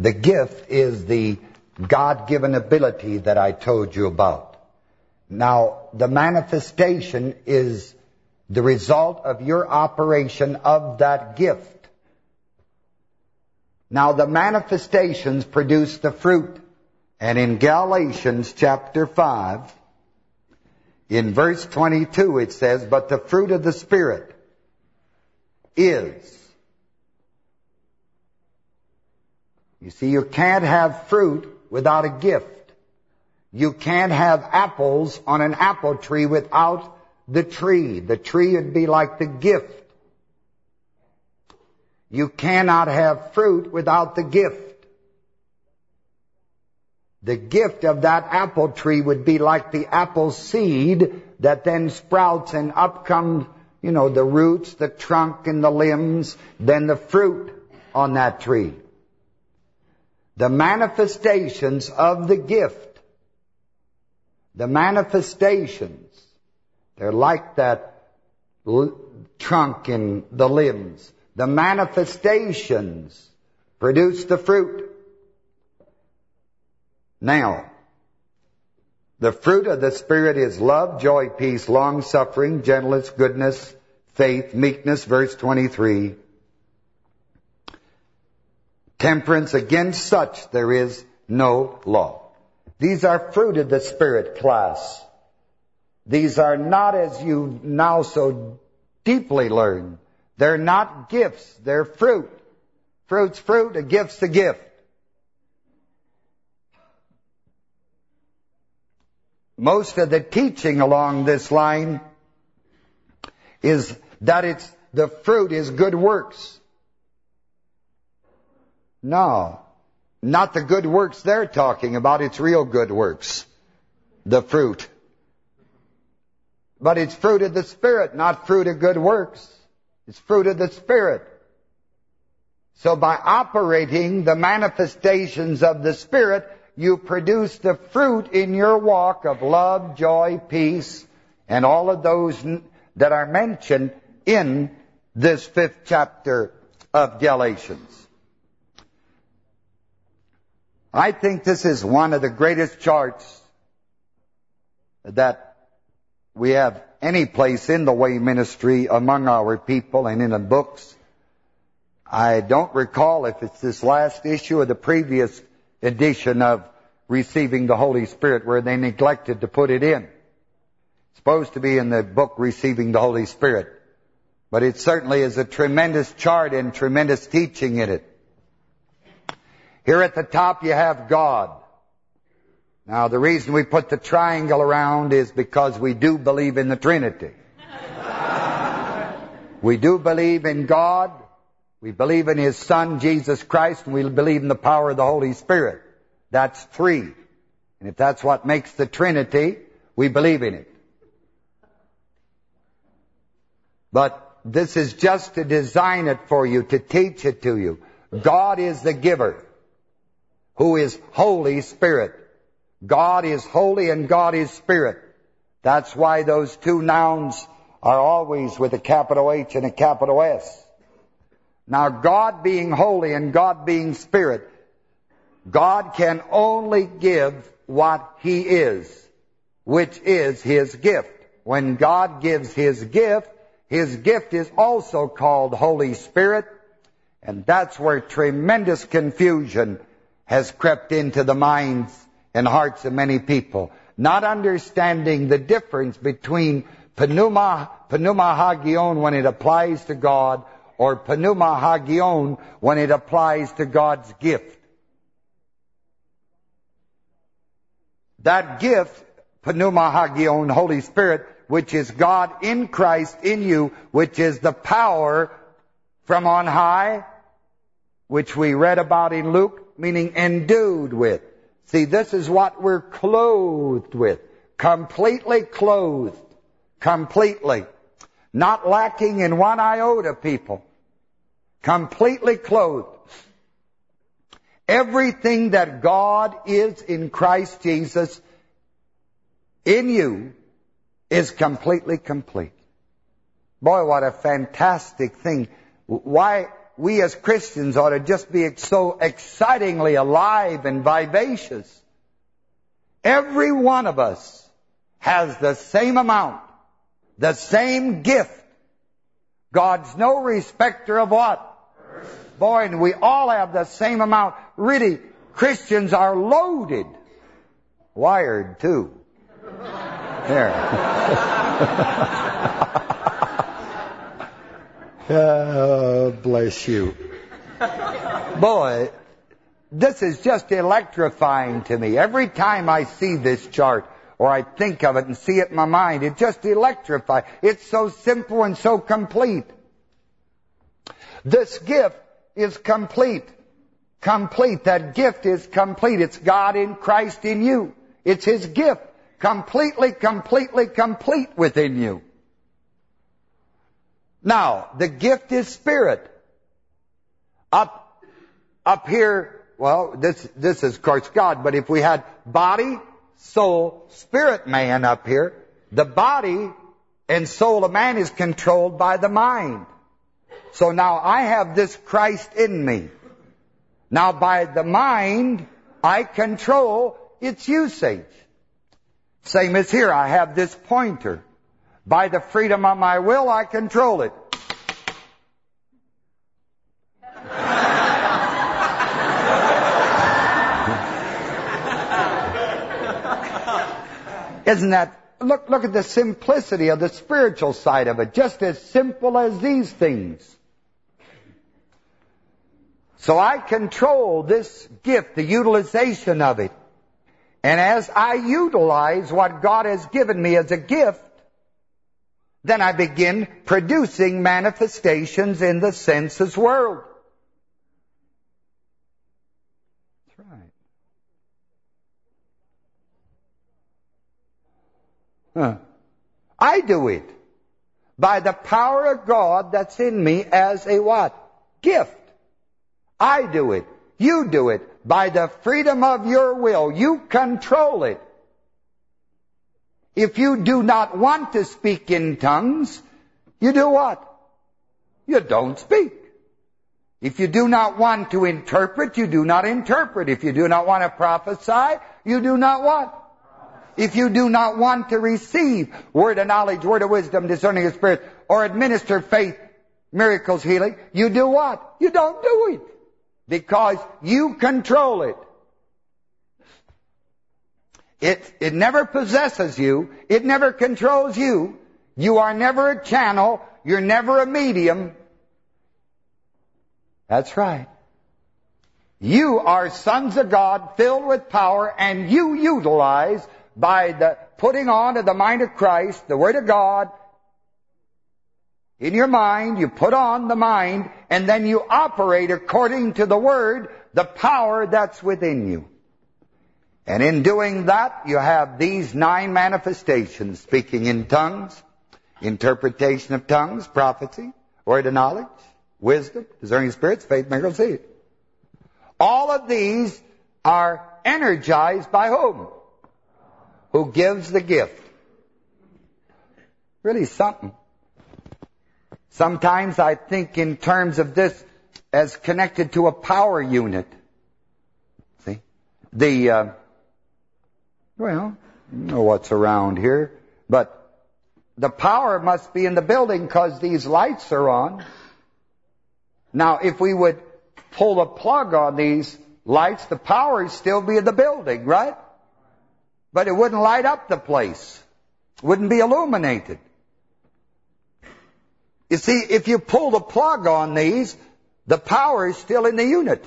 The gift is the God-given ability that I told you about. Now, the manifestation is the result of your operation of that gift. Now, the manifestations produce the fruit. And in Galatians chapter 5, in verse 22, it says, But the fruit of the Spirit is. You see, you can't have fruit without a gift. You can't have apples on an apple tree without the tree. The tree would be like the gift. You cannot have fruit without the gift. The gift of that apple tree would be like the apple seed that then sprouts and up comes, you know, the roots, the trunk, and the limbs, then the fruit on that tree. The manifestations of the gift, the manifestations, they're like that trunk and the limbs. The manifestations produce the fruit. Now, the fruit of the Spirit is love, joy, peace, long-suffering, gentleness, goodness, faith, meekness, verse 23. Temperance, against such there is no law. These are fruit of the Spirit class. These are not as you now so deeply learn. They're not gifts, they're fruit. Fruit's fruit, a gift's a gift. most of the teaching along this line is that it's the fruit is good works. No, not the good works they're talking about. It's real good works, the fruit. But it's fruit of the Spirit, not fruit of good works. It's fruit of the Spirit. So by operating the manifestations of the Spirit, you produce the fruit in your walk of love, joy, peace, and all of those that are mentioned in this fifth chapter of Galatians. I think this is one of the greatest charts that we have any place in the way ministry among our people and in the books. I don't recall if it's this last issue or the previous edition of receiving the Holy Spirit where they neglected to put it in. It's supposed to be in the book Receiving the Holy Spirit. But it certainly is a tremendous chart and tremendous teaching in it. Here at the top you have God. Now the reason we put the triangle around is because we do believe in the Trinity. we do believe in God, we believe in His Son, Jesus Christ, and we believe in the power of the Holy Spirit. That's three. And if that's what makes the Trinity, we believe in it. But this is just to design it for you, to teach it to you. God is the giver, who is Holy Spirit. God is holy and God is Spirit. That's why those two nouns are always with a capital H and a capital S. Now, God being holy and God being Spirit, God can only give what He is, which is His gift. When God gives His gift, His gift is also called Holy Spirit, and that's where tremendous confusion has crept into the minds and hearts of many people. Not understanding the difference between pneuma, pneuma hagion when it applies to God or pneuma hagion when it applies to God's gift. That gift, pneuma hagion, Holy Spirit, which is God in Christ in you, which is the power from on high, which we read about in Luke, meaning endued with. See, this is what we're clothed with. Completely clothed. Completely. Not lacking in one iota, people. Completely clothed. Everything that God is in Christ Jesus in you is completely complete. Boy, what a fantastic thing. Why, we as Christians ought to just be so excitingly alive and vivacious. Every one of us has the same amount, the same gift. God's no respecter of what? Boy, and we all have the same amount. Really, Christians are loaded. Wired, too. There. bless you. Boy, this is just electrifying to me. Every time I see this chart, or I think of it and see it in my mind, it just electrifies. It's so simple and so complete. This gift is complete. Complete. That gift is complete. It's God in Christ in you. It's His gift. Completely, completely, complete within you. Now, the gift is spirit. Up, up here, well, this, this is of course God, but if we had body, soul, spirit man up here, the body and soul of man is controlled by the mind. So now I have this Christ in me. Now by the mind, I control its usage. Same as here, I have this pointer. By the freedom of my will, I control it. Isn't that, look, look at the simplicity of the spiritual side of it, just as simple as these things. So I control this gift, the utilization of it. And as I utilize what God has given me as a gift, then I begin producing manifestations in the senses world. That's right. Huh. I do it by the power of God that's in me as a what? Gift. I do it. You do it. By the freedom of your will. You control it. If you do not want to speak in tongues, you do what? You don't speak. If you do not want to interpret, you do not interpret. If you do not want to prophesy, you do not what? If you do not want to receive word of knowledge, word of wisdom, discerning of spirit, or administer faith, miracles, healing, you do what? You don't do it because you control it. It, it never possesses you. It never controls you. You are never a channel. You're never a medium. That's right. You are sons of God filled with power and you utilize by the putting on of the mind of Christ, the Word of God, in your mind, you put on the mind, and then you operate according to the Word, the power that's within you. And in doing that, you have these nine manifestations, speaking in tongues, interpretation of tongues, prophecy, word of knowledge, wisdom, discerning spirits, faith, miracles, seed. All of these are energized by whom? Who gives the gift. Really something. Sometimes I think in terms of this as connected to a power unit. See? The, uh, well, know what's around here, but the power must be in the building because these lights are on. Now, if we would pull the plug on these lights, the power would still be in the building, right? But it wouldn't light up the place. Wouldn't be illuminated. You see, if you pull the plug on these, the power is still in the unit.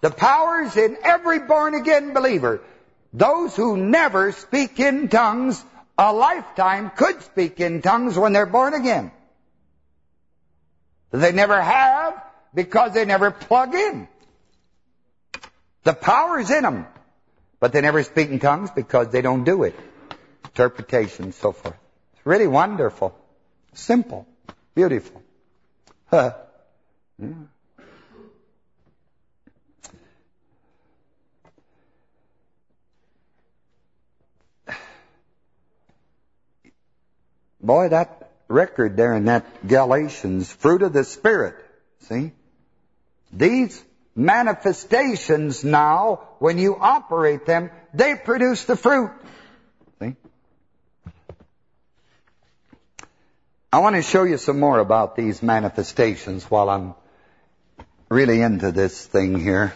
The power is in every born-again believer. Those who never speak in tongues a lifetime could speak in tongues when they're born again. They never have because they never plug in. The power is in them, but they never speak in tongues because they don't do it. Interpretation, so forth. It's really wonderful. Simple. Beautiful. Huh. Yeah. Boy, that record there in that Galatians, fruit of the Spirit, See? These manifestations now, when you operate them, they produce the fruit. See? I want to show you some more about these manifestations while I'm really into this thing here.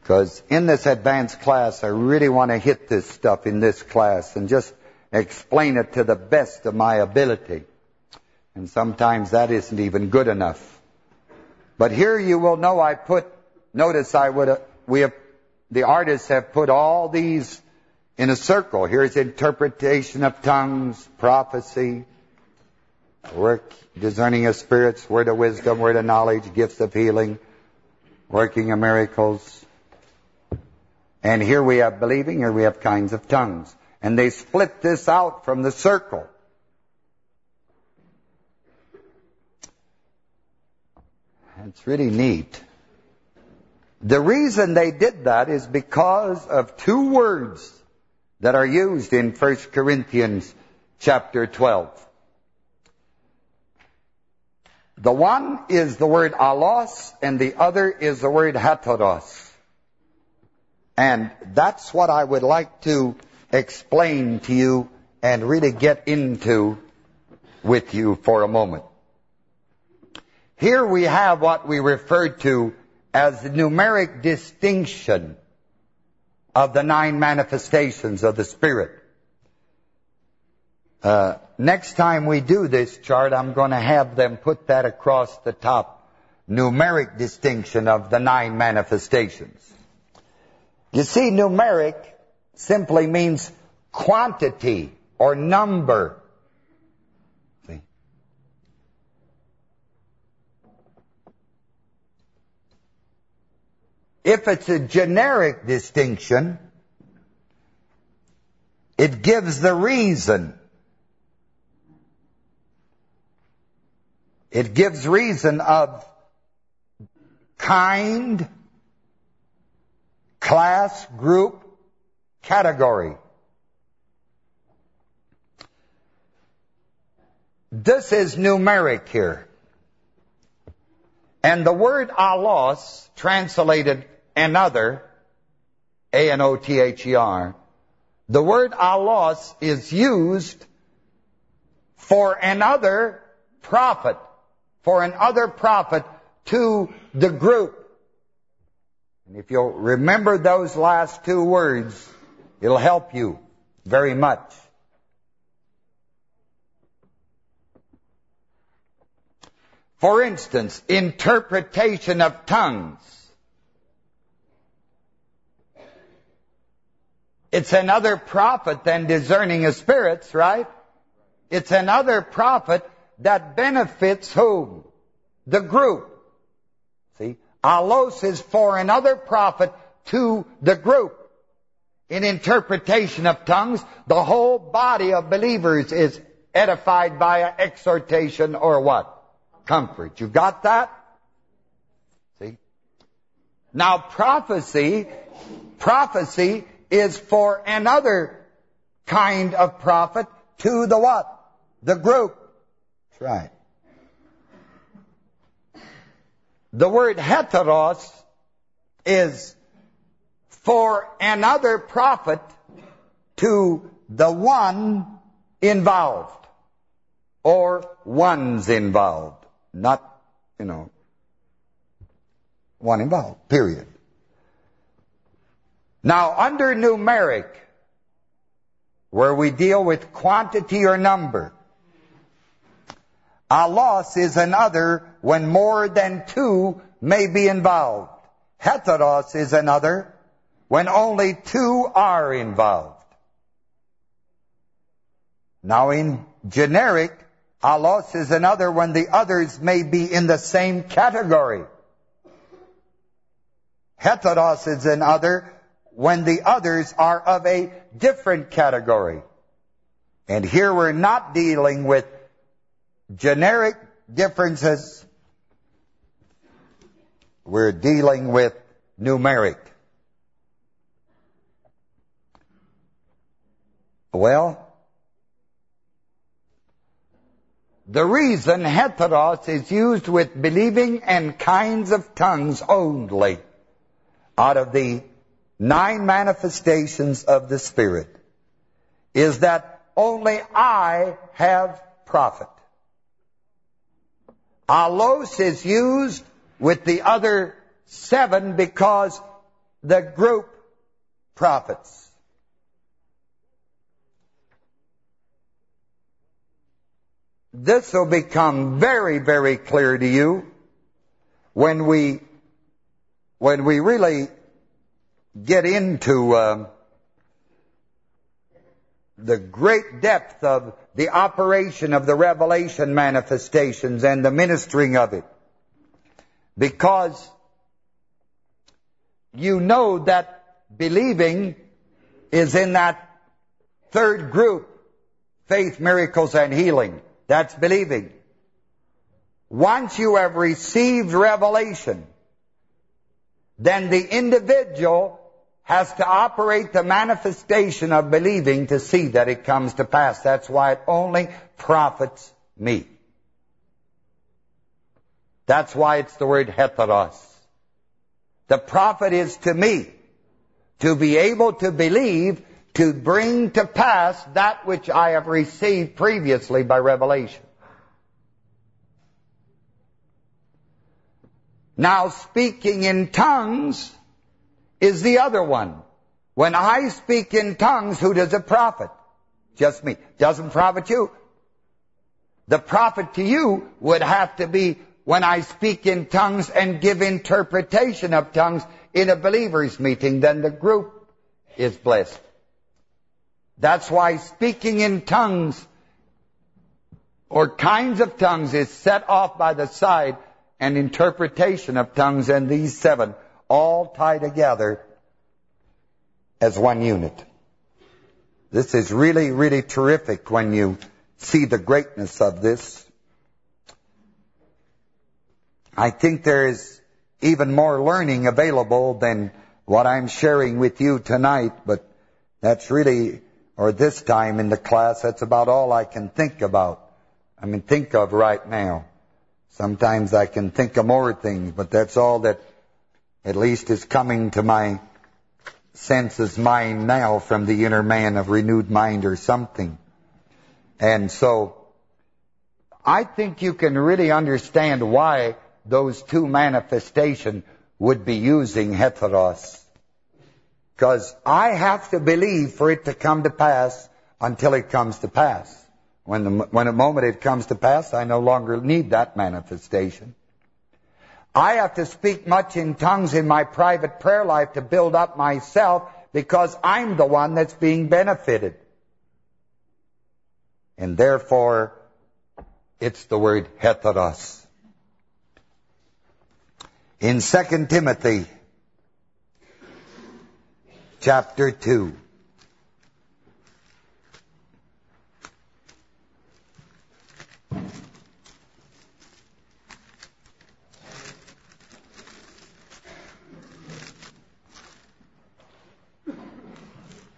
Because in this advanced class, I really want to hit this stuff in this class and just explain it to the best of my ability. And sometimes that isn't even good enough. But here you will know I put, notice I would, we have, the artists have put all these in a circle. Here's interpretation of tongues, prophecy, work, discerning of spirits, word of wisdom, word of knowledge, gifts of healing, working of miracles. And here we have believing, here we have kinds of tongues. And they split this out from the circle. It's really neat. The reason they did that is because of two words that are used in 1 Corinthians chapter 12. The one is the word allos, and the other is the word heteros. And that's what I would like to explain to you and really get into with you for a moment. Here we have what we refer to as the numeric distinction of the nine manifestations of the Spirit. Uh, next time we do this chart, I'm going to have them put that across the top. Numeric distinction of the nine manifestations. You see, numeric simply means quantity or number. See? If it's a generic distinction, it gives the reason. It gives reason of kind, class, group, category. This is numeric here. And the word allos, translated another, A-N-O-T-H-E-R, the word allos is used for another profit, for another profit to the group. And if you'll remember those last two words, it'll help you very much. For instance, interpretation of tongues. It's another profit than discerning of spirits, right? It's another profit that benefits whom? The group. See? Allos is for another profit to the group. In interpretation of tongues, the whole body of believers is edified by an exhortation or what? comfort. You got that? See? Now prophecy, prophecy is for another kind of profit to the what? The group. That's right. The word heteros is for another profit to the one involved or ones involved not, you know, one involved, period. Now, under numeric, where we deal with quantity or number, allos is another when more than two may be involved. Heteros is another when only two are involved. Now in generic, Allos is another when the others may be in the same category. Heteros is another when the others are of a different category. And here we're not dealing with generic differences. We're dealing with numeric. Well, the reason heteros is used with believing and kinds of tongues only out of the nine manifestations of the Spirit is that only I have profit. Allos is used with the other seven because the group profits. This will become very, very clear to you when we when we really get into uh, the great depth of the operation of the revelation manifestations and the ministering of it. Because you know that believing is in that third group, faith, miracles, and healing. That's believing. Once you have received revelation, then the individual has to operate the manifestation of believing to see that it comes to pass. That's why it only profits me. That's why it's the word heteros. The profit is to me to be able to believe to bring to pass that which I have received previously by revelation. Now speaking in tongues is the other one. When I speak in tongues, who does it profit? Just me. Doesn't profit you. The profit to you would have to be when I speak in tongues and give interpretation of tongues in a believer's meeting, then the group is blessed. That's why speaking in tongues or kinds of tongues is set off by the side and interpretation of tongues and these seven all tie together as one unit. This is really, really terrific when you see the greatness of this. I think there is even more learning available than what I'm sharing with you tonight, but that's really, or this time in the class, that's about all I can think about. I mean, think of right now. Sometimes I can think of more things, but that's all that at least is coming to my senses mind now from the inner man of renewed mind or something. And so I think you can really understand why those two manifestations would be using heteros. Because I have to believe for it to come to pass until it comes to pass. When the when a moment it comes to pass, I no longer need that manifestation. I have to speak much in tongues in my private prayer life to build up myself because I'm the one that's being benefited. And therefore, it's the word heteros. In 2 Timothy chapter 2,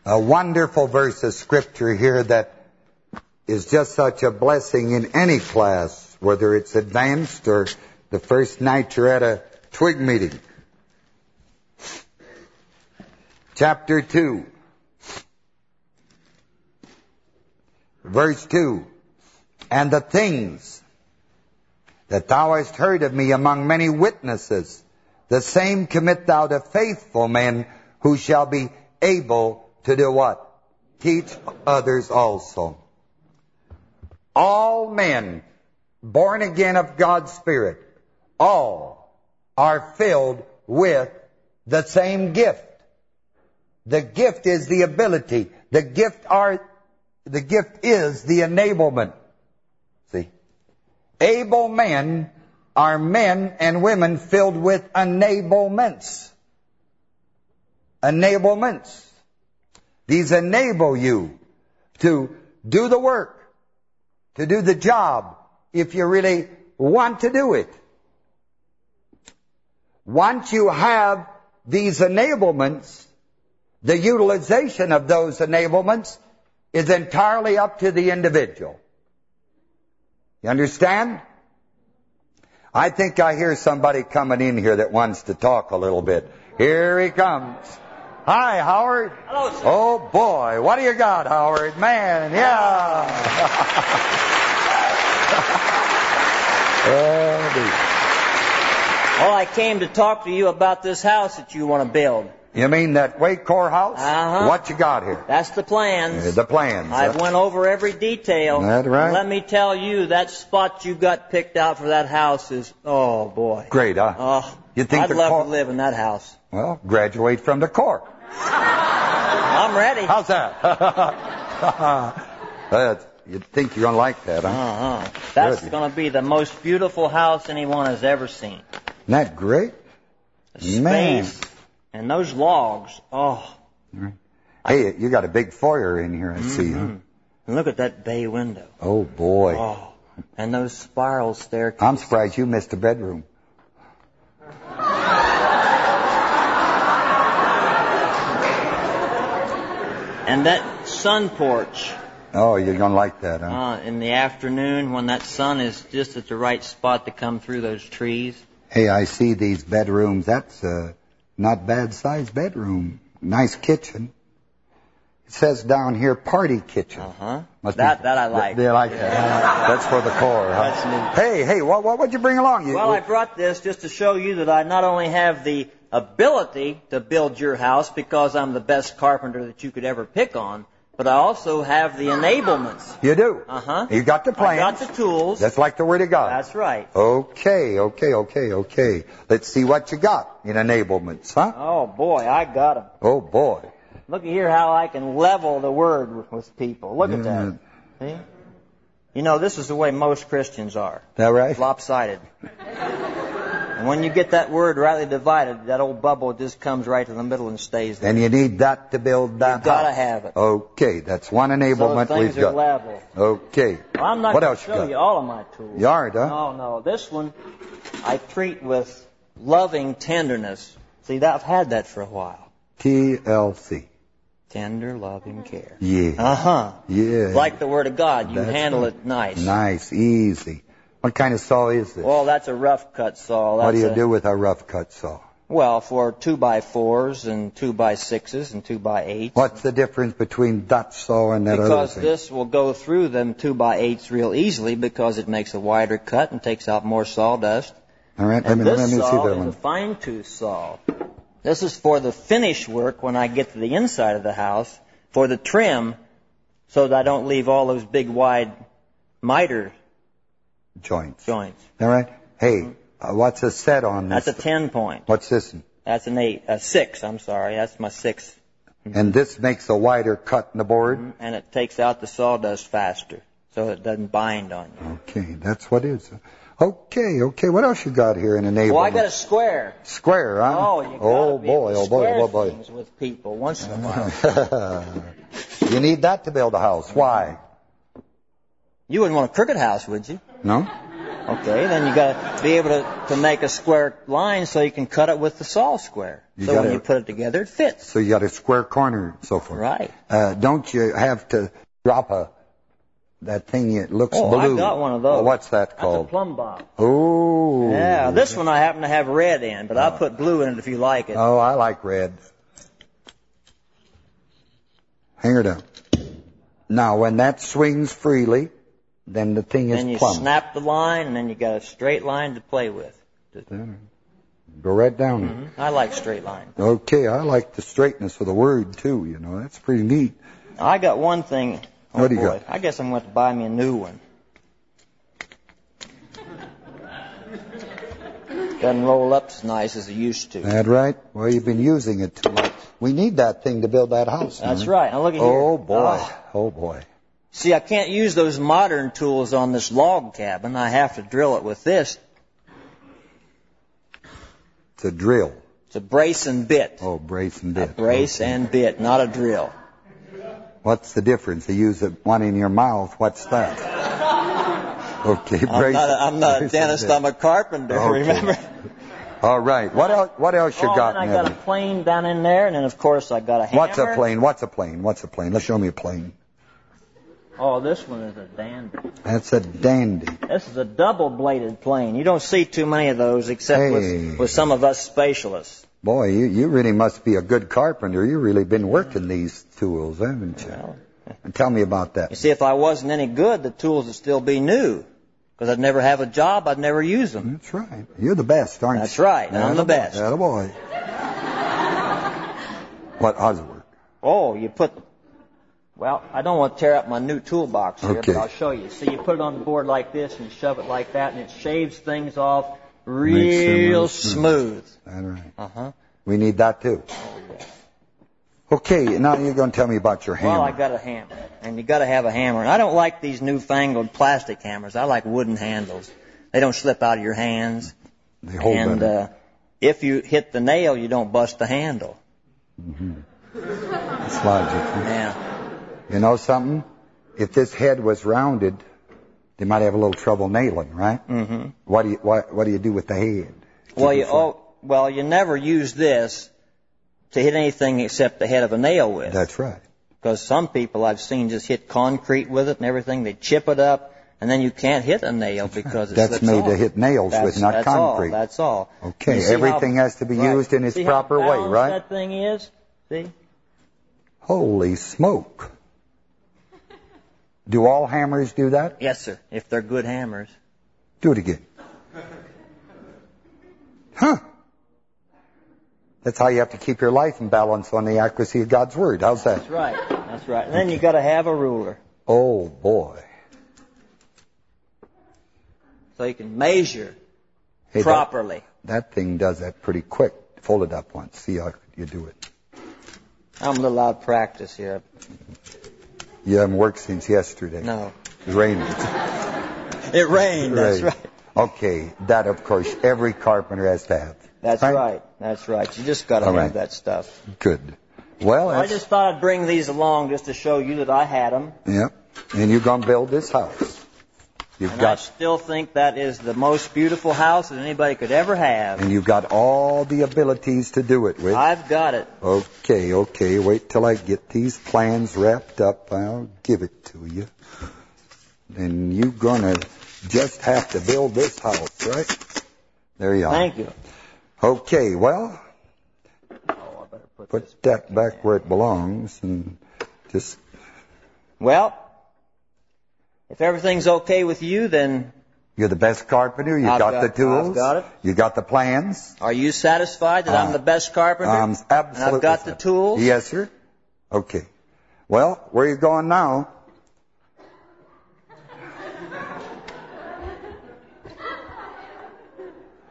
a wonderful verse of scripture here that is just such a blessing in any class, whether it's advanced or the first night you're at a twig meeting. Chapter 2, verse 2, And the things that thou hast heard of me among many witnesses, the same commit thou to faithful men who shall be able to do what? Teach others also. All men born again of God's Spirit, all are filled with the same gift. The gift is the ability. The gift are the gift is the enablement. See? Able men are men and women filled with enablements. Enablements. These enable you to do the work, to do the job, if you really want to do it. Once you have these enablements, the utilization of those enablements is entirely up to the individual. You understand? I think I hear somebody coming in here that wants to talk a little bit. Here he comes. Hi, Howard. Hello, sir. Oh, boy. What do you got, Howard? Man, yeah. oh, Well, I came to talk to you about this house that you want to build. You mean that Way Corps house? Uh-huh. What you got here? That's the plans. Uh, The plans. I've huh? went over every detail. That right? Let me tell you, that spot you got picked out for that house is, oh boy. Great, huh? Oh, You think I'd love to live in that house. Well, graduate from the Corps. I'm ready. How's that? That's- You'd think you're gonna like that, huh? Uh-huh. That's to be the most beautiful house anyone has ever seen. Isn't that great? The Man. And those logs. Oh, Hey, you got a big foyer in here, I see. huh? and look at that bay window. Oh, boy. Oh, and those spiral staircases. I'm surprised you missed a bedroom. And that sun porch Oh, you're gonna like that, huh? uh, in the afternoon when that sun is just at the right spot to come through those trees. Hey, I see these bedrooms. That's a not bad sized bedroom. Nice kitchen. It says down here party kitchen. Uh-huh. That, be- that I like. They like that. That's for the Corps, huh? That's neat. Hey, hey, what, what, what'd you bring along? You, Well, I brought this just to show you that I not only have the ability to build your house because I'm the best carpenter that you could ever pick on, but I also have the enablements. you do. Uh-huh. You got the I plans. got the tools. That's like the Word of God. That's right. Okay, okay, okay, okay. Let's see what you got in enablements, huh? Oh boy, I got 'em. Oh boy. Look here how I can level the word with people. Look at that. See? You know, this is the way most Christians are. That right? Lopsided. And when you get that word rightly divided, that old bubble just comes right to the middle and stays there. And you need that to build that You've gotta have it. Okay, that's one so enablement things we've are got. level. Okay. Well, I'm not what going to show got? you all of my tools. You aren't, huh? No, no. This one I treat with loving tenderness. See, that, I've had that for a while. TLC. Tender, loving care. Yeah. Uh-huh. Yeah. Like the Word of God, you That's handle right. it nice. Nice, easy. What kind of saw is this? Well, that's a rough cut saw. That's what do you a- do with a rough cut saw? Well, for two by fours and two by sixes and two by eights. What's the difference between that saw and that other Because this will go through them two by eights real easily because it makes a wider cut and takes out more sawdust. All right, let me, let me see that one. saw that is a fine tooth saw. This is for the finish work when I get to the inside of the house, for the trim, so that I don't leave all those big wide miter Joints. joints. All right. Hey, uh, what's a set on this? That's a ten point. What's this? one? That's an eight, a six. I'm sorry, that's my six, And this makes a wider cut in the board? and it takes out the sawdust faster, so it doesn't bind on you. Okay, that's what is. Okay, okay. What else you got here in enablement? Well, I got a square. Square, huh? Oh, you got oh boy, oh boy, oh boy. things with people once in a while. you need that to build a house. Why? You wouldn't want a crooked house, would you? No? Okay, then you got to be able to, to make a square line so you can cut it with the saw square. You so when gotta- you put it together, it fits. So you got a square corner and so forth. Right. Uh, don't you have to drop a that thing that looks Oh, blue? I got one of those. Oh, what's that called? That's a plumb bob. Oh. Yeah, this one I happen to have red in, but I'll put blue in it if you like it. Oh, I like red. Hang her down. Now, when that swings freely, then the thing is then you plumb. snap the line, and then you got a straight line to play with. Go right down. Mm-hmm. I like straight lines. Okay, I like the straightness of the word too. You know, that's pretty neat. I got one thing. Oh What do you boy, got? I guess I'm going to buy me a new one. Doesn't roll up as nice as it used to. That right? Well, you've been using it too much. We need that thing to build that house. That's man. right. Now look at here. Oh boy. Oh. Oh boy. See, I can't use those modern tools on this log cabin. I have to drill it with this. It's a drill. It's a brace and bit. Oh, brace and A bit. brace and bit, not a drill. What's the difference? You use the one in your mouth. What's that? Okay, I'm brace. not a, I'm not a dentist. I'm a carpenter. Okay. Remember? All right. What else? What else you oh, got? then I got a plane down in there, and then of course I got a hammer. What's a plane? What's a plane? What's a plane? Let's show me a plane. Oh, this one is a dandy. That's a dandy. This is a double-bladed plane. You don't see too many of those except Hey. with, with some of us specialists. Boy, you, you really must be a good carpenter. You've really been working these tools, haven't you? Well, tell me about that. you see, if I wasn't any good, the tools would still be new. Because I'd never have a job, I'd never use them. That's right. You're the best, aren't That's you? That's right. I'm the best. That boy. what, how's it work? Oh, you put. Well, I don't want to tear up my new toolbox here, Okay. but I'll show you. See, you put it on the board like this, and shove it like that, and it shaves things off real them smooth. All right. Uh huh. We need that too. Okay, now you're going to tell me about your hammer. Well, I got a hammer, and you got to have a hammer. And I don't like these newfangled plastic hammers. I like wooden handles. They don't slip out of your hands, they hold and better. uh, if you hit the nail, you don't bust the handle. Mm-hmm. That's logic. huh? Yeah. You know something? If this head was rounded, they might have a little trouble nailing, right? Mm-hmm. What do you what, what do you do with the head? Well, you oh, well, you never use this to hit anything except the head of a nail with. That's right. Because some people I've seen just hit concrete with it and everything. They chip it up, and then you can't hit a nail because it That's made off. to hit nails that's, with, not that's concrete. All, that's all. Okay, everything how- has to be right. used in its See proper way, right? That thing is. See. Holy smoke. Do all hammers do that? Yes, sir. If they're good hammers. Do it again. Huh. That's how you have to keep your life in balance on the accuracy of God's Word. How's that? That's right. That's right. And then you got to have a ruler Oh, boy. so you can measure Hey, that, properly. that thing does that pretty quick. Fold it up once. See how you do it. I'm a little out of practice here. You haven't worked since yesterday. No. It's raining. It rained. That's Right. right. Okay, that of course every carpenter has to have. That's Right. right. That's right. You just got to have right. that stuff. Good. Well, I just thought I'd bring these along just to show you that I had them. yep. And you're going to build this house. You've And I still think that is the most beautiful house that anybody could ever have. and you've got all the abilities to do it with. I've got it. Okay, okay. Wait till I get these plans wrapped up. I'll give it to you. And you're gonna just have to build this house, right? There you are. Thank you. Okay, well, Oh, I better put, put that back where it belongs and just Well, if everything's okay with you, then you're the best carpenter, you I've got, got- the tools, I've got it. you got the plans. are you satisfied that Uh, I'm the best carpenter? I'm absolutely. And I've got the tools? Yes, sir. Okay. Well, where are you going now?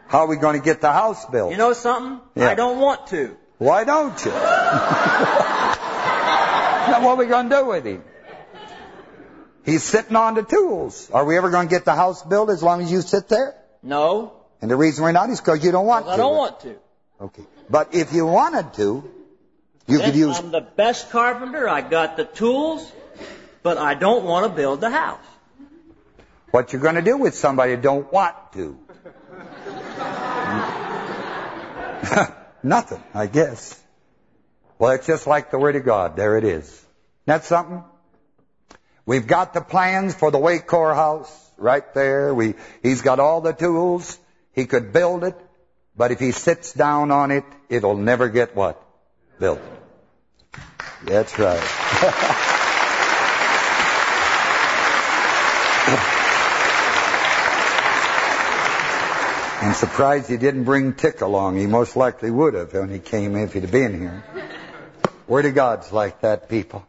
How are we going to get the house built? You know something? Yeah. I don't want to. Why don't you? now, what are we going to do with him? He's sitting on the tools. Are we ever going to get the house built as long as you sit there? No, And the reason we're not is because you don't want to. I don't want to. Okay. But if you wanted to, you Then could use I'm the best carpenter. I got the tools, but I don't want to build the house. what you're going to do with somebody who don't want to. Nothing, I guess. Well, it's just like the Word of God. There it is. That's something. We've got the plans for the Way Corps house right there. We, he's got all the tools. He could build it, but if he sits down on it, it'll never get what? Built. That's right. I'm surprised he didn't bring Tick along. He most likely would have when he came if he'd been here. Word of God's like that, people.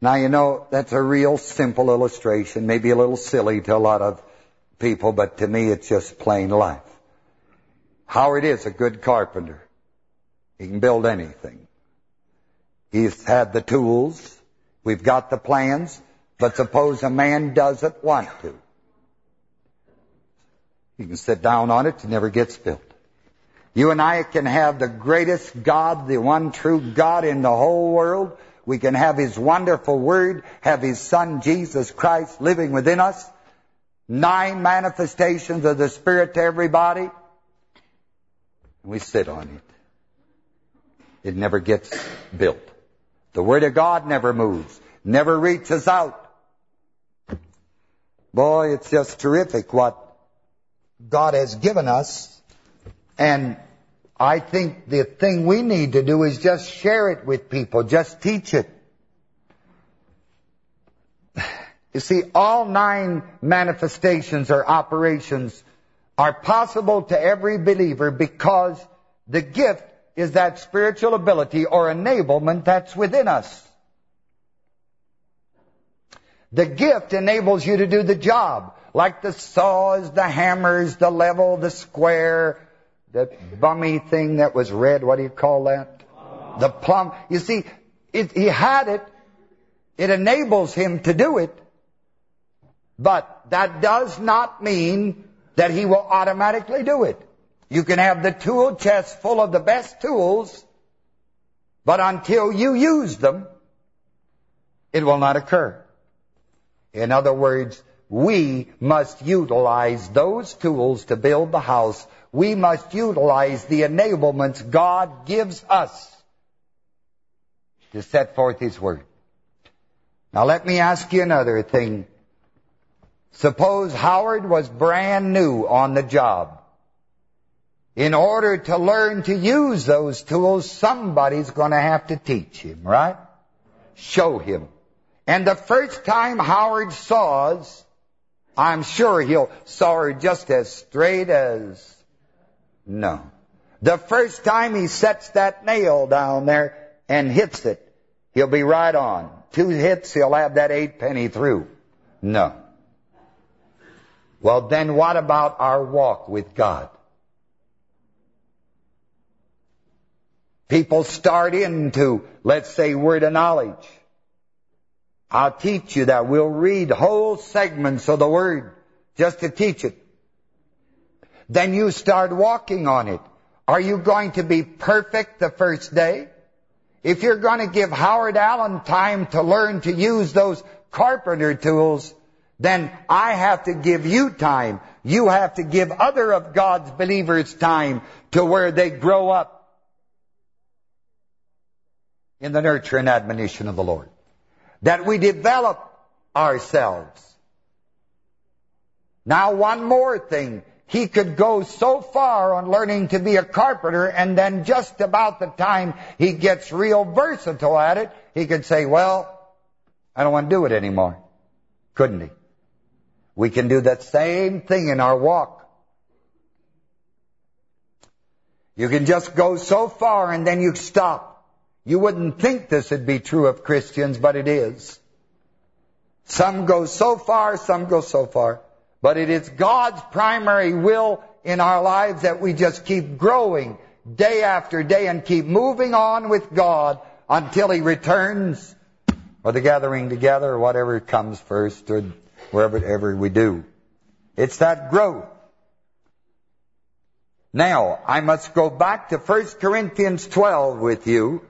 Now, you know, that's a real simple illustration, maybe a little silly to a lot of people, but to me it's just plain life. Howard is a good carpenter. He can build anything. He's had the tools. We've got the plans. But suppose a man doesn't want to. You can sit down on it, it never gets built. You and I can have the greatest God, the one true God in the whole world. We can have His wonderful Word, have His Son Jesus Christ living within us. Nine manifestations of the Spirit to everybody. And we sit on it. It never gets built. The Word of God never moves. never reaches out. Boy, it's just terrific what God has given us. And I think the thing we need to do is just share it with people, just teach it. You see, all nine manifestations or operations are possible to every believer because the gift is that spiritual ability or enablement that's within us. The gift enables you to do the job, like the saws, the hammers, the level, the square, the bummy thing that was red, what do you call that? The plum. You see, it, he had it. It enables him to do it. But that does not mean that he will automatically do it. You can have the tool chest full of the best tools, but until you use them, it will not occur. In other words, we must utilize those tools to build the house. We must utilize the enablements God gives us to set forth His Word. Now let me ask you another thing. Suppose Howard was brand new on the job. In order to learn to use those tools, somebody's going to have to teach him, right? Show him. And the first time Howard saws, I'm sure he'll saw her just as straight as... No. The first time he sets that nail down there and hits it, he'll be right on. Two hits, he'll have that eight penny through. No. Well, then what about our walk with God? People start into, let's say, word of knowledge. I'll teach you that. We'll read whole segments of the Word just to teach it. Then you start walking on it. Are you going to be perfect the first day? If you're going to give Howard Allen time to learn to use those carpenter tools, then I have to give you time. You have to give other of God's believers time to where they grow up in the nurture and admonition of the Lord. That we develop ourselves. Now one more thing. He could go so far on learning to be a carpenter and then just about the time he gets real versatile at it, he could say, well, I don't want to do it anymore. Couldn't he? We can do that same thing in our walk. You can just go so far and then you stop. You wouldn't think this would be true of Christians, but it is. Some go so far, some go so far. But it is God's primary will in our lives that we just keep growing day after day and keep moving on with God until He returns or the gathering together or whatever comes first or wherever we do. It's that growth. Now, I must go back to 1 Corinthians 12 with you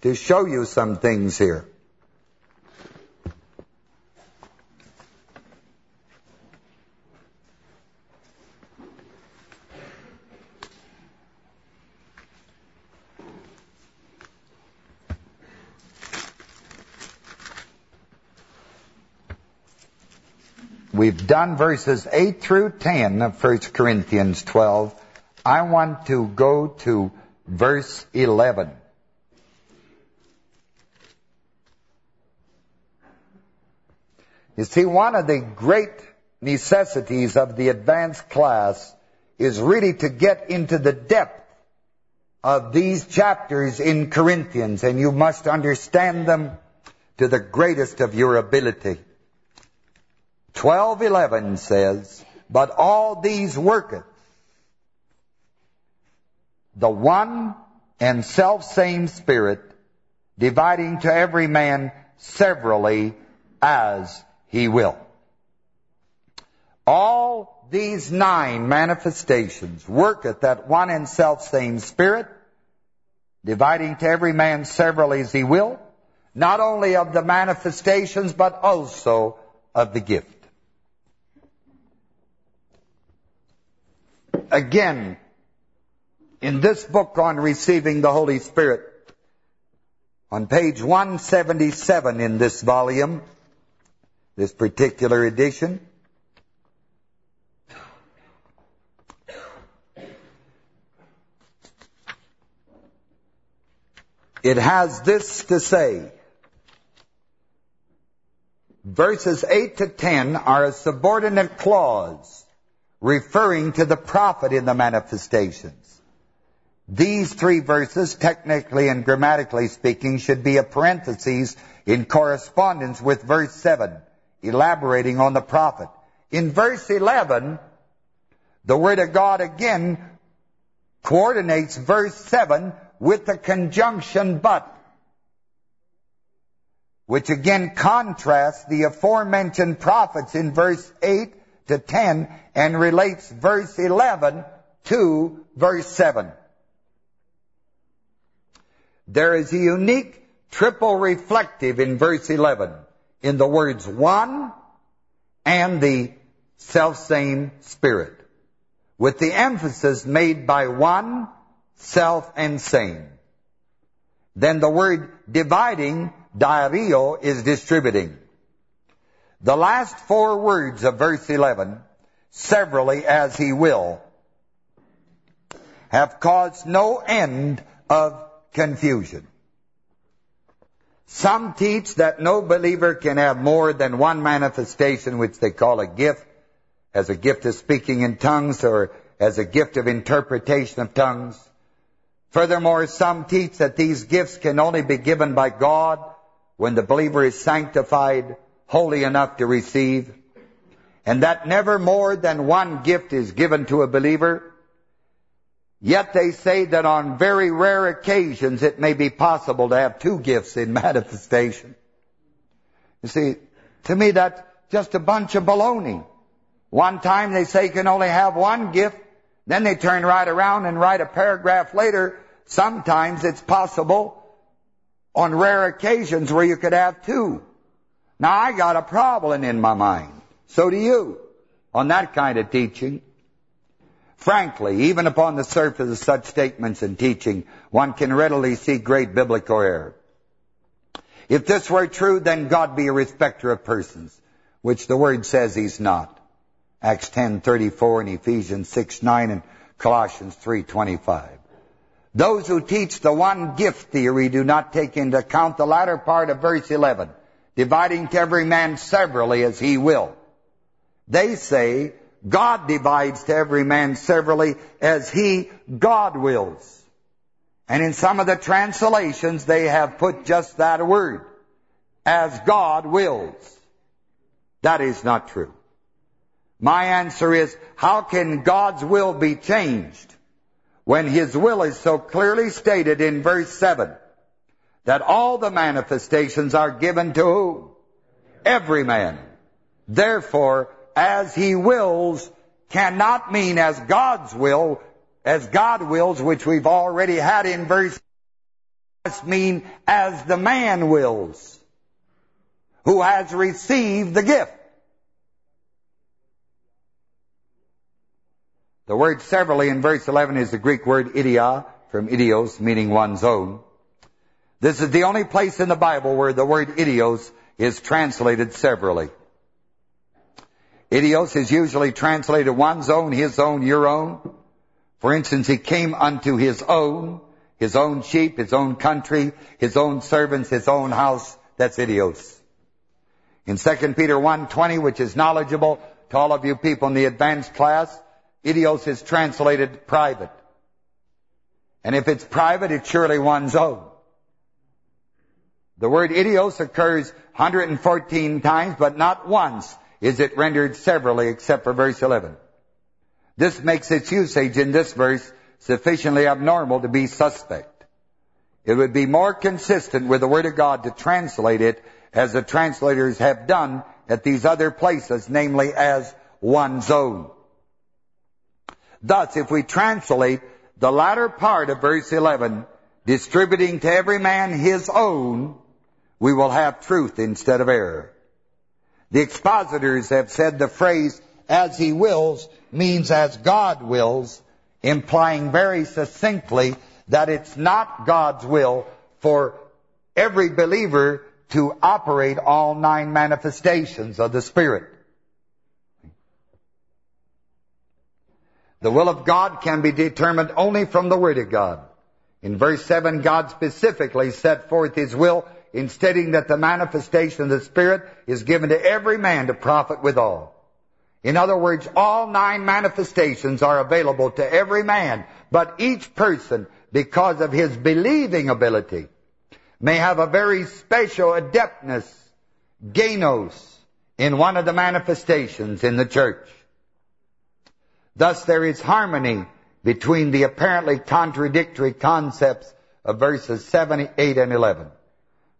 to show you some things here. We've done verses 8 through 10 of 1 Corinthians 12. I want to go to verse 11. You see, one of the great necessities of the advanced class is really to get into the depth of these chapters in Corinthians, and you must understand them to the greatest of your ability. 12.11 says, But all these worketh the one and self-same Spirit, dividing to every man severally as he will. All these nine manifestations worketh that one and self-same Spirit, dividing to every man severally as he will, not only of the manifestations, but also of the gift. Again in this book on receiving the Holy Spirit, On page 177 in this volume, this particular edition, it has this to say. Verses 8 to 10 are a subordinate clause referring to the profit in the manifestations. These three verses, technically and grammatically speaking, should be a parenthesis in correspondence with verse 7, elaborating on the profit. In verse 11, the Word of God again coordinates verse 7 with the conjunction but, which again contrasts the aforementioned profits in verse 8 to 10 and relates verse 11 to verse 7 there is a unique triple reflective in verse 11 in the words one and the self-same spirit, with the emphasis made by one, self, and same. Then the word dividing, diaireō, is distributing. The last four words of verse 11, severally as he will, have caused no end of confusion. Some teach that no believer can have more than one manifestation, which they call a gift, as a gift of speaking in tongues or as a gift of interpretation of tongues. Furthermore, some teach that these gifts can only be given by God when the believer is sanctified, holy enough to receive, and that never more than one gift is given to a believer, Yet they say that on very rare occasions it may be possible to have two gifts in manifestation. You see, to me that's just a bunch of baloney. One time they say you can only have one gift, then they turn right around and write a paragraph later, sometimes it's possible on rare occasions where you could have two. Now I got a problem in my mind. So do you on that kind of teaching. Frankly, even upon the surface of such statements and teaching, one can readily see great biblical error. If this were true, then God be a respecter of persons, which the Word says He's not. Acts 10:34 and Ephesians 6:9 and Colossians 3:25. Those who teach the one gift theory do not take into account the latter part of verse 11, dividing to every man severally as he will. They say God divides to every man severally as he, God wills. And in some of the translations, they have put just that word, as God wills. That is not true. My answer is, how can God's will be changed when His will is so clearly stated in verse 7 that all the manifestations are given to who? Every man. Therefore, as he wills cannot mean as God's will, as God wills, which we've already had in verse must mean as the man wills, who has received the gift. The word severally in verse 11 is the Greek word idia, from idios, meaning one's own. This is the only place in the Bible where the word idios is translated severally. Idios is usually translated one's own, his own, your own. For instance, he came unto his own, his own sheep, his own country, his own servants, his own house. That's idios. In 2 Peter 1.20, which is knowledgeable to all of you people in the advanced class, idios is translated private. And if it's private, it's surely one's own. The word idios occurs 114 times, but not once is it rendered severally except for verse 11. This makes its usage in this verse sufficiently abnormal to be suspect. It would be more consistent with the Word of God to translate it as the translators have done at these other places, namely as one's own. Thus, if we translate the latter part of verse 11, distributing to every man his own, we will have truth instead of error. The expositors have said the phrase, as he wills, means as God wills, implying very succinctly that it's not God's will for every believer to operate all nine manifestations of the Spirit. The will of God can be determined only from the Word of God. In verse 7, God specifically set forth His will in stating that the manifestation of the Spirit is given to every man to profit withal. In other words, all nine manifestations are available to every man, but each person, because of his believing ability, may have a very special adeptness, genos, in one of the manifestations in the church. Thus there is harmony between the apparently contradictory concepts of verses 7, 8, and 11.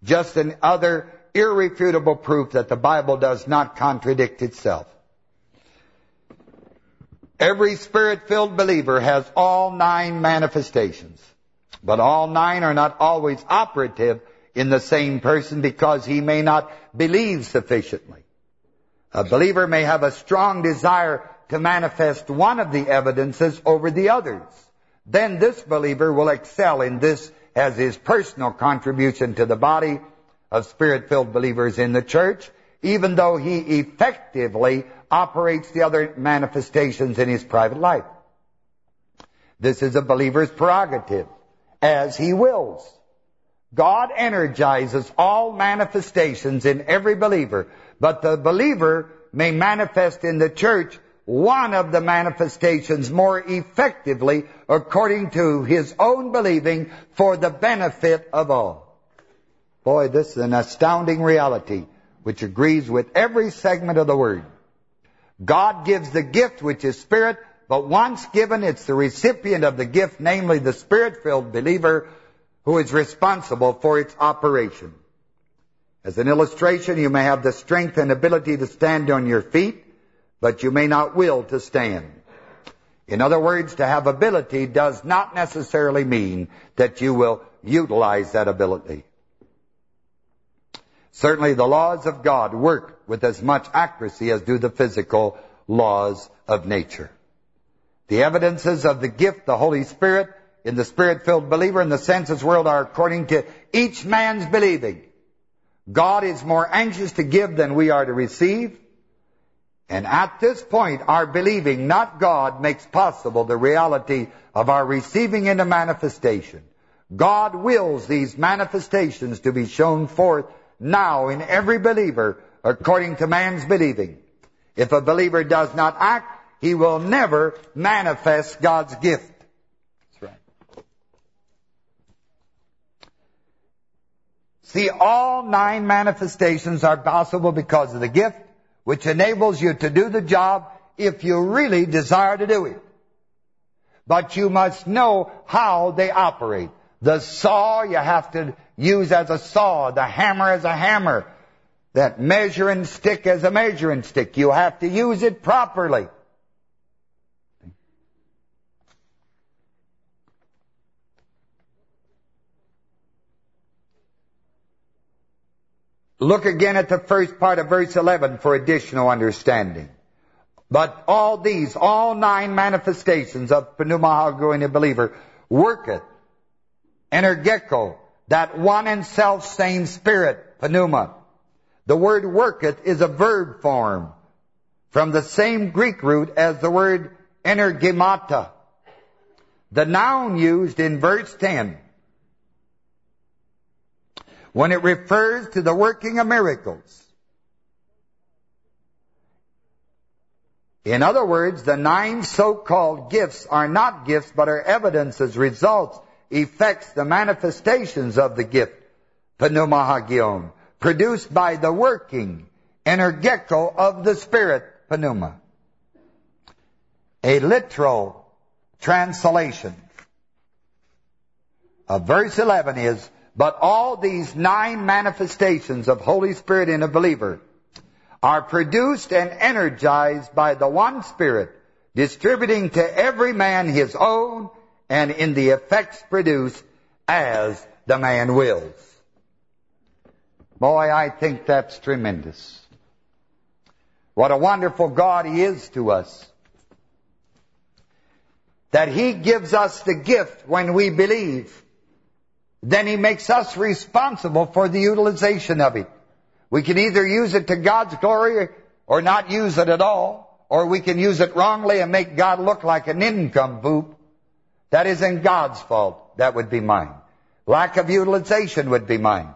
Just another irrefutable proof that the Bible does not contradict itself. Every spirit-filled believer has all nine manifestations. But all nine are not always operative in the same person because he may not believe sufficiently. A believer may have a strong desire to manifest one of the evidences over the others. Then this believer will excel in this as his personal contribution to the body of spirit-filled believers in the church, even though he effectively operates the other manifestations in his private life. This is a believer's prerogative, as he wills. God energizes all manifestations in every believer, but the believer may manifest in the church one of the manifestations more effectively according to his own believing for the benefit of all. Boy, this is an astounding reality which agrees with every segment of the Word. God gives the gift which is Spirit, but once given, it's the recipient of the gift, namely the Spirit-filled believer, who is responsible for its operation. As an illustration, you may have the strength and ability to stand on your feet, but you may not will to stand. In other words, to have ability does not necessarily mean that you will utilize that ability. Certainly the laws of God work with as much accuracy as do the physical laws of nature. The evidences of the gift, the Holy Spirit, in the Spirit-filled believer in the senses world are according to each man's believing. God is more anxious to give than we are to receive. And at this point, our believing, not God, makes possible the reality of our receiving into manifestation. God wills these manifestations to be shown forth now in every believer according to man's believing. If a believer does not act, he will never manifest God's gift. That's right. See, all nine manifestations are possible because of the gift, which enables you to do the job if you really desire to do it. But you must know how they operate. The saw you have to use as a saw, the hammer as a hammer, that measuring stick as a measuring stick. You have to use it properly. Look again at the first part of verse 11 for additional understanding. But all these, all nine manifestations of pneumahago in a believer, worketh, energeō, that one and self-same spirit, pneuma. The word worketh is a verb form from the same Greek root as the word energemata. The noun used in verse 10 when it refers to the working of miracles. In other words, the nine so-called gifts are not gifts, but are evidences, results, effects, the manifestations of the gift, pneuma hagion, produced by the working, energeō of the Spirit, pneuma. A literal translation of verse 11 is, but all these nine manifestations of Holy Spirit in a believer are produced and energized by the one Spirit, distributing to every man his own and in the effects produced as the man wills. Boy, I think that's tremendous. What a wonderful God He is to us. That He gives us the gift when we believe then he makes us responsible for the utilization of it. We can either use it to God's glory or not use it at all, or we can use it wrongly and make God look like an income boop. That isn't God's fault. That would be mine. Lack of utilization would be mine.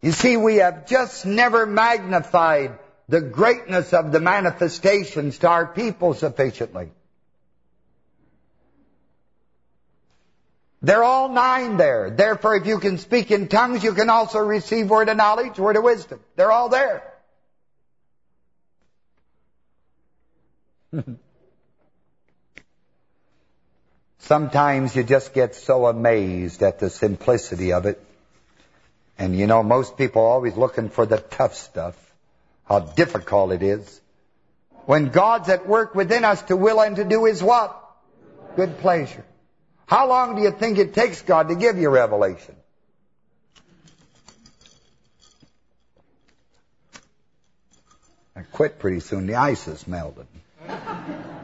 You see, we have just never magnified the greatness of the manifestations to our people sufficiently. They're all nine there. Therefore, if you can speak in tongues, you can also receive word of knowledge, word of wisdom. They're all there. Sometimes you just get so amazed at the simplicity of it. And you know, most people are always looking for the tough stuff, how difficult it is. When God's at work within us to will and to do His what? Good pleasure. How long do you think it takes God to give you revelation? I quit pretty soon. The ice is melted. how,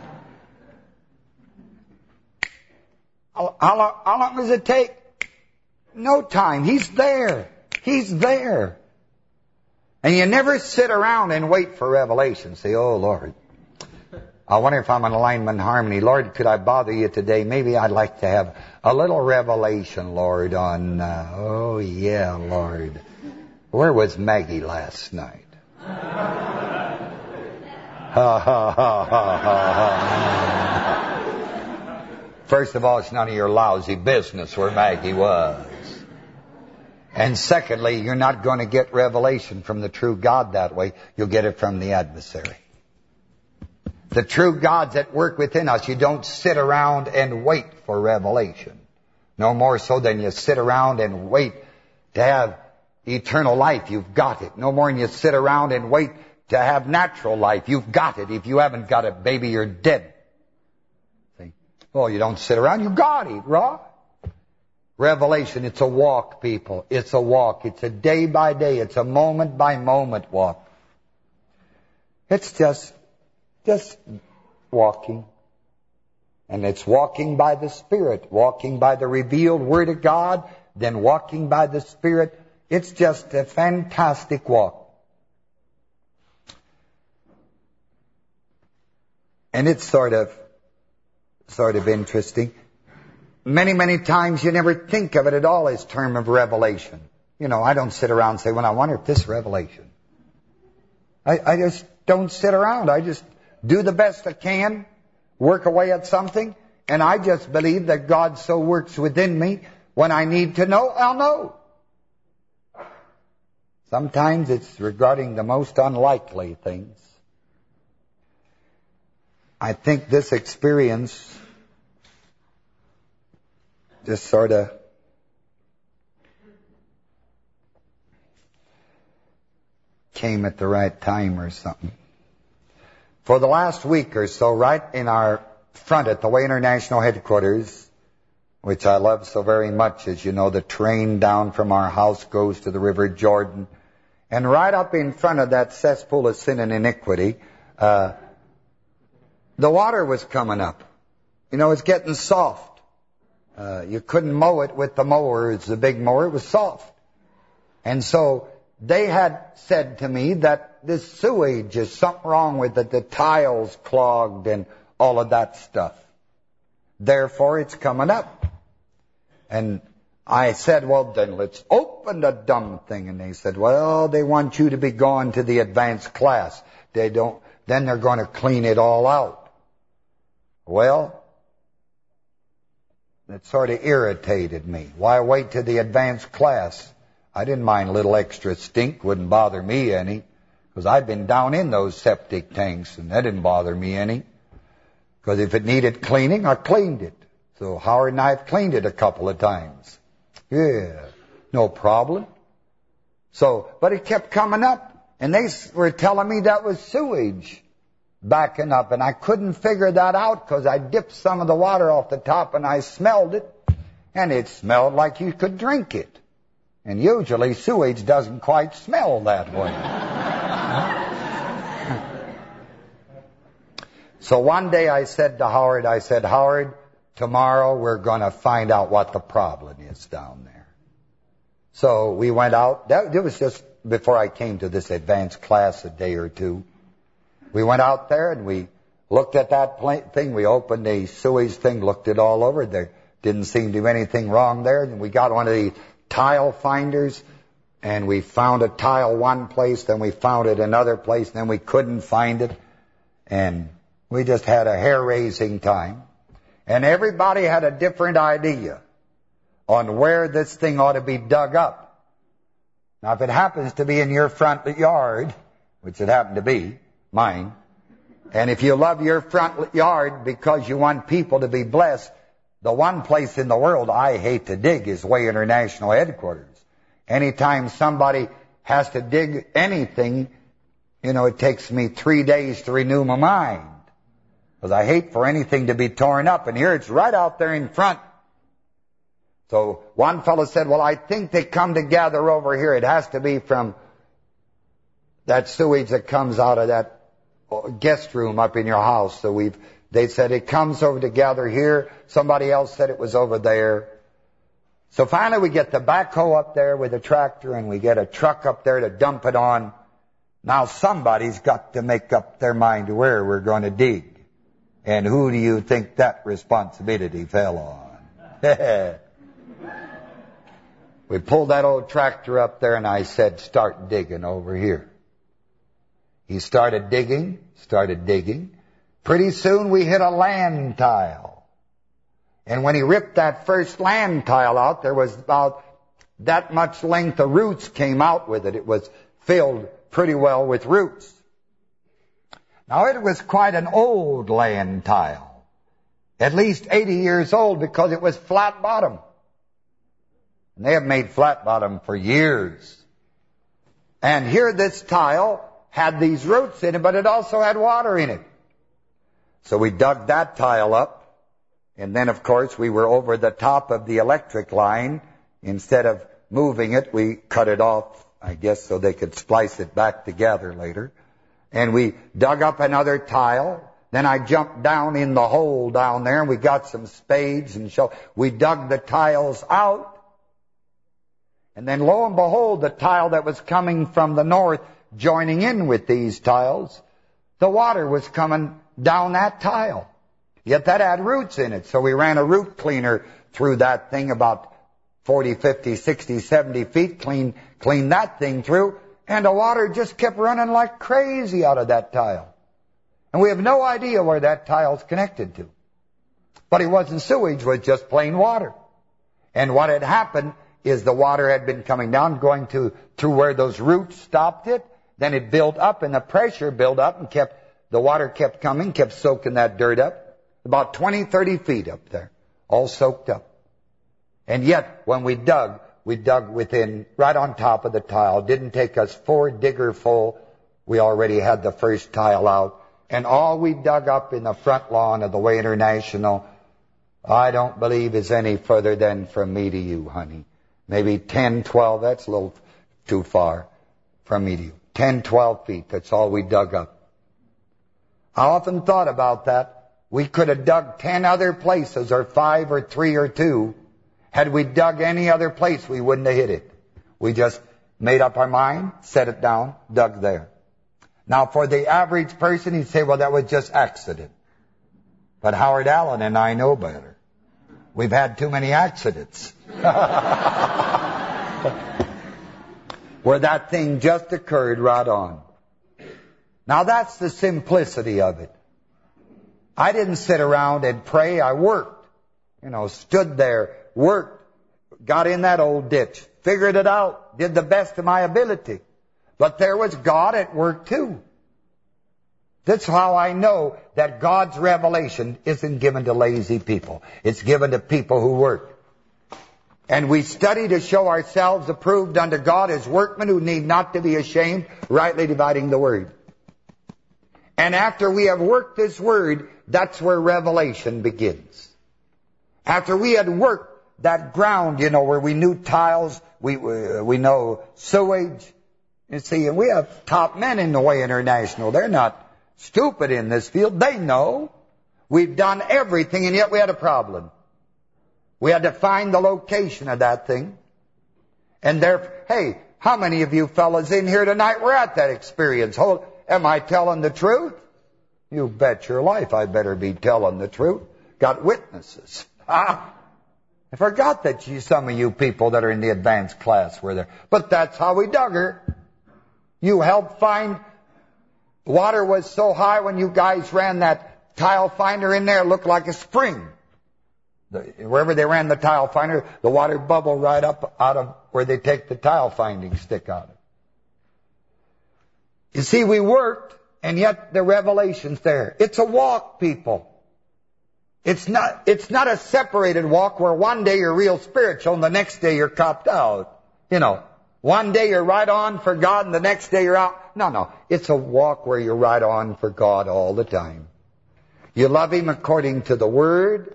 long, how long does it take? No time. He's there. He's there. And you never sit around and wait for revelation. Say, oh, Lord, I wonder if I'm in alignment harmony. Lord, could I bother you today? Maybe I'd like to have a little revelation, Lord, on, uh, oh, yeah, Lord. Where was Maggie last night? ha, ha, ha, ha, ha, ha. First of all, it's none of your lousy business where Maggie was. And secondly, you're not going to get revelation from the true God that way. You'll get it from the adversary. The true God's at work within us. You don't sit around and wait for revelation. No more so than you sit around and wait to have eternal life. You've got it. No more than you sit around and wait to have natural life. You've got it. If you haven't got it, baby, you're dead. See? Well, you don't sit around. You got it, right? Revelation, it's a walk, people. It's a walk. It's a day by day. It's a moment by moment walk. It's just, just walking. And it's walking by the Spirit, walking by the revealed Word of God, then walking by the Spirit. It's just a fantastic walk. And it's sort of, sort of interesting many, many times you never think of it at all as term of revelation. You know, I don't sit around and say, well, I wonder if this revelation. I, I just don't sit around. I just do the best I can, work away at something, and I just believe that God so works within me. When I need to know, I'll know. Sometimes it's regarding the most unlikely things. I think this experience just sort of came at the right time or something. For the last week or so, right in our front at the Way International headquarters, which I love so very much, as you know, the train down from our house goes to the River Jordan. And right up in front of that cesspool of sin and iniquity, uh, the water was coming up. You know, it's getting soft. Uh, you couldn't mow it with the mower. It's a big mower. It was soft. And so they had said to me that this sewage is something wrong with it. The tiles clogged and all of that stuff. Therefore, it's coming up. And I said, well, then let's open the dumb thing. And they said, well, they want you to be going to the advanced class. They don't, then they're going to clean it all out. Well, that sort of irritated me. Why wait to the advanced class? I didn't mind a little extra stink, wouldn't bother me any, because I'd been down in those septic tanks, and that didn't bother me any. Because if it needed cleaning, I cleaned it. So Howard and I have cleaned it a couple of times. Yeah, no problem. So, but it kept coming up, and they were telling me that was sewage backing up. And I couldn't figure that out because I dipped some of the water off the top and I smelled it. And it smelled like you could drink it. And usually sewage doesn't quite smell that way. so one day I said to Howard, I said, Howard, tomorrow we're going to find out what the problem is down there. So we went out. That, it was just before I came to this advanced class a day or two. We went out there and we looked at that thing. We opened the sewage thing, looked it all over. There didn't seem to be anything wrong there. And we got one of the tile finders and we found a tile one place, then we found it another place, then we couldn't find it. And we just had a hair-raising time. And everybody had a different idea on where this thing ought to be dug up. Now, if it happens to be in your front yard, which it happened to be, mine, and if you love your front yard because you want people to be blessed, the one place in the world I hate to dig is Way International Headquarters. Anytime somebody has to dig anything, you know, it takes me three days to renew my mind. Because I hate for anything to be torn up. And here it's right out there in front. So one fellow said, well, I think they come together over here. It has to be from that sewage that comes out of that uh, guest room up in your house. So we've, they said it comes over together here. Somebody else said it was over there. So finally we get the backhoe up there with the tractor and we get a truck up there to dump it on. Now somebody's got to make up their mind where we're going to dig. And who do you think that responsibility fell on? We pulled that old tractor up there and I said, start digging over here. He started digging, started digging. Pretty soon we hit a land tile. And when he ripped that first land tile out, there was about that much length of roots came out with it. It was filled pretty well with roots. Now it was quite an old land tile. At least 80 years old because it was flat bottom. And they have made flat bottom for years. And here this tile had these roots in it, but it also had water in it. So we dug that tile up. And then, of course, we were over the top of the electric line. Instead of moving it, we cut it off, I guess, so they could splice it back together later. And we dug up another tile. Then I jumped down in the hole down there, and we got some spades and so we dug the tiles out. And then lo and behold, the tile that was coming from the north joining in with these tiles, the water was coming down that tile. Yet that had roots in it. So we ran a root cleaner through that thing about 40, 50, 60, 70 feet, clean, clean that thing through, and the water just kept running like crazy out of that tile. And we have no idea where that tile's connected to. But it wasn't sewage, it was just plain water. And what had happened is the water had been coming down, going to through where those roots stopped it. Then it built up, and the pressure built up and kept, the water kept coming, kept soaking that dirt up. About 20, 30 feet up there, all soaked up. And yet, when we dug, we dug within, right on top of the tile. Didn't take us four digger full. We already had the first tile out. And all we dug up in the front lawn of the Way International, I don't believe is any further than from me to you, honey maybe 10, 12, that's a little too far from me to you. 10, 12 feet, that's all we dug up. I often thought about that. We could have dug 10 other places, or 5 or 3 or 2. Had we dug any other place, we wouldn't have hit it. We just made up our mind, set it down, dug there. Now, for the average person, he'd say, well, that was just accident. But Howard Allen and I know better. We've had too many accidents. Where that thing just occurred right on. Now that's the simplicity of it. I didn't sit around and pray. I worked. You know, stood there, worked, got in that old ditch, figured it out, did the best of my ability. But there was God at work too. That's how I know that God's revelation isn't given to lazy people. It's given to people who work. And we study to show ourselves approved unto God as workmen who need not to be ashamed, rightly dividing the word. And after we have worked this word, that's where revelation begins. After we had worked that ground, you know, where we knew tiles, we uh, we know sewage. You see, and we have top men in the way international. They're not stupid in this field. They know. We've done everything, and yet we had a problem. We had to find the location of that thing. And there, hey, how many of you fellas in here tonight were at that experience? Hold, am I telling the truth? You bet your life I better be telling the truth. Got witnesses. Ah, I forgot that you, some of you people that are in the advanced class were there. But that's how we dug her. You helped find water was so high when you guys ran that tile finder in there, it looked like a spring. The, wherever they ran the tile finder, the water bubbled right up out of where they take the tile finding stick out of. You see, we worked, and yet the revelation's there. It's a walk, people. It's not, it's not a separated walk where one day you're real spiritual and the next day you're copped out. You know, one day you're right on for God and the next day you're out. No, no. It's a walk where you're right on for God all the time. You love Him according to the Word.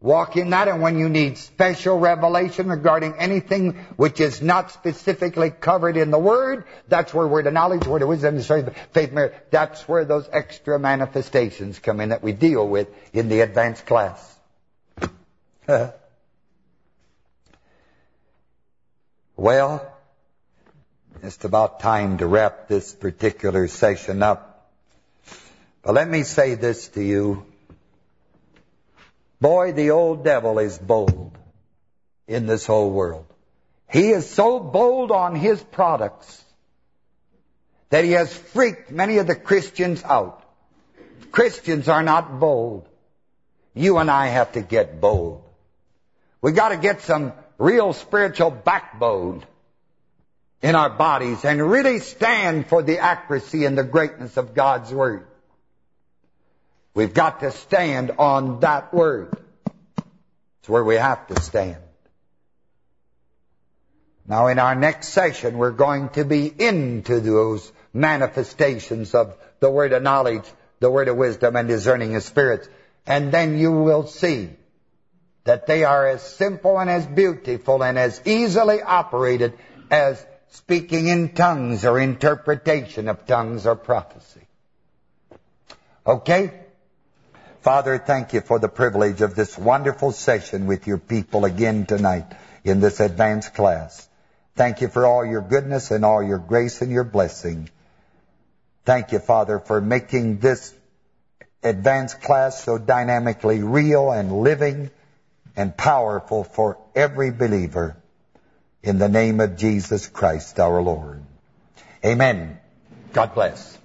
Walk in that, and when you need special revelation regarding anything which is not specifically covered in the Word, that's where word of knowledge, word of wisdom, faith, merit, that's where those extra manifestations come in that we deal with in the advanced class. well, it's about time to wrap this particular session up. But let me say this to you. Boy, the old devil is bold in this whole world. He is so bold on his products that he has freaked many of the Christians out. Christians are not bold. You and I have to get bold. We got to get some real spiritual backbone in our bodies and really stand for the accuracy and the greatness of God's Word. We've got to stand on that word. It's where we have to stand. Now in our next session, we're going to be into those manifestations of the word of knowledge, the word of wisdom, and discerning of spirits. And then you will see that they are as simple and as beautiful and as easily operated as speaking in tongues or interpretation of tongues or prophecy. Okay? Father, thank you for the privilege of this wonderful session with your people again tonight in this advanced class. Thank you for all your goodness and all your grace and your blessing. Thank you, Father, for making this advanced class so dynamically real and living and powerful for every believer. In the name of Jesus Christ our Lord. Amen. God bless.